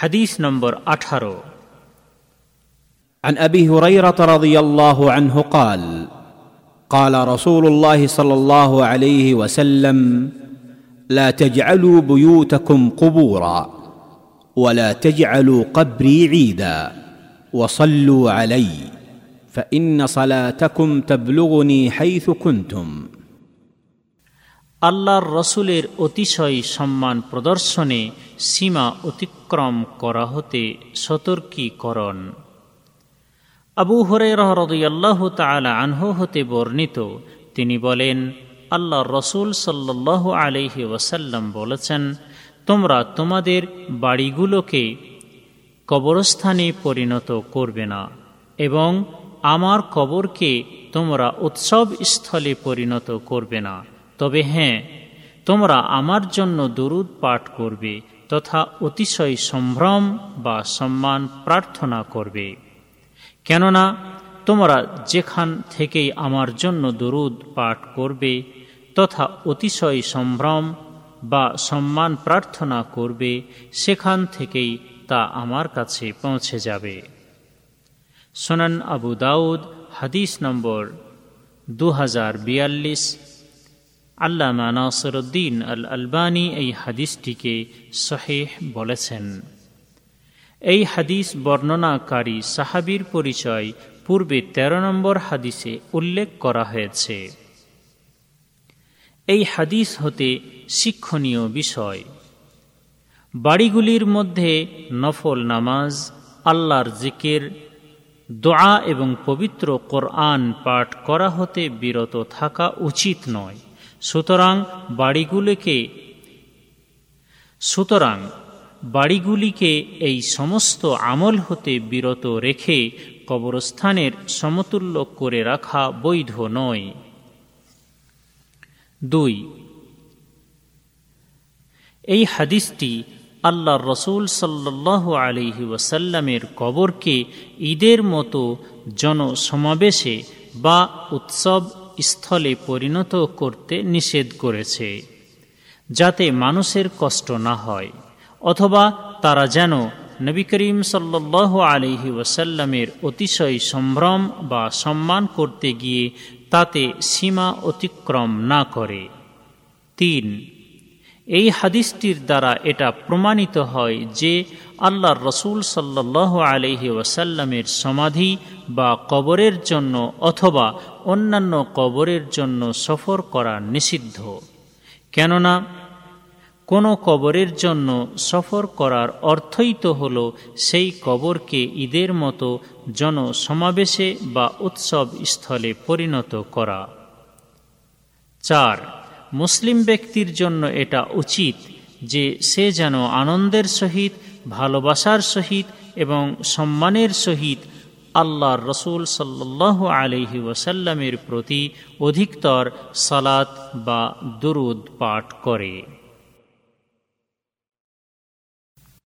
হাদিস নম্বর আঠারো عن ابي هريره رضي الله عنه قال قال رسول الله صلى الله عليه وسلم لا تجعلوا بيوتكم قبورا ولا تجعلوا قبري عيدا وصلوا علي فان صلاتكم تبلغني حيث كنتم আল্লাহর রসুলের অতিশয় সম্মান প্রদর্শনে সীমা অতিক্রম করা হতে সতর্কীকরণ। আবু হরে রহরদুল্লাহ তালা আনহু হতে বর্ণিত, তিনি বলেন আল্লাহ রসুল সাল্লাহ আলহি ওয়াসাল্লাম বলেছেন, তোমরা তোমাদের বাড়িগুলোকে কবরস্থানে পরিণত করবে না এবং আমার কবরকে তোমরা উৎসব স্থলে পরিণত করবে না। তবে হ্যাঁ তোমরা আমার জন্য দরুদ পাঠ করবে তথা অতিশয় সম্ভ্রম বা সম্মান প্রার্থনা করবে। কেননা তোমরা যেখান থেকেই আমার জন্য দরুদ পাঠ করবে, তথা অতিশয় সম্ভ্রম বা সম্মান প্রার্থনা করবে, সেখান থেকেই তা আমার কাছে পৌঁছে যাবে। সোনান আবু দাউদ, হাদিস নম্বর দু হাজার বিয়াল্লিশ আল্লামা নাসরুদ্দিন আল আলবানী এই হাদিসটিকে শহেহ বলেছেন। এই হাদিস বর্ণনাকারী সাহাবির পরিচয় পূর্বে ১৩ নম্বর হাদিসে উল্লেখ করা হয়েছে। এই হাদিস হতে শিক্ষণীয় বিষয়। বাড়িগুলির মধ্যে নফল নামাজ, আল্লাহর জিকের, দোয়া এবং পবিত্র কোরআন পাঠ করা হতে বিরত থাকা উচিত নয়। সুতরাং বাড়িগুলিকে সুতরাং বাড়িগুলিকে এই সমস্ত আমল হতে বিরত রেখে কবরস্থানের সমতুল্য করে রাখা বৈধ নয়। দুই, এই হাদিসটি আল্লাহর রসুল সাল্লাহ আলিহি ওয়াসাল্লামের কবরকে ঈদের মতো জনসমাবেশে বা উৎসব স্থলে পরিণত করতে নিষেধ করেছে, যাতে মানুষের কষ্ট না হয়, অথবা তারা যেন নবী করিম সাল্লাহ আলহি ওয়াসাল্লামের অতিশয় সম্ভ্রম বা সম্মান করতে গিয়ে তাতে সীমা অতিক্রম না করে। তিন, এই হাদিসটির দ্বারা এটা প্রমাণিত হয় যে আল্লাহর রসুল সাল্লাহ আলহি ওয়াসাল্লামের সমাধি বা কবরের জন্য অথবা অন্যান্য কবরের জন্য সফর করা নিষিদ্ধ। কেননা, কোনো কবরের জন্য সফর করার অর্থই তো হল সেই কবরকে ঈদের মতো জনসমাবেশে বা উৎসব স্থলে পরিণত করা। চার, মুসলিম ব্যক্তির জন্য এটা উচিত যে সে যেন আনন্দের সহিত ভালোবাসার সহিত এবং সম্মানের সহিত আল্লাহর রসুল সাল্লাহ আলহি ওয়াসাল্লামের প্রতি অধিকতর সালাত বা দুরুদ পাঠ করে।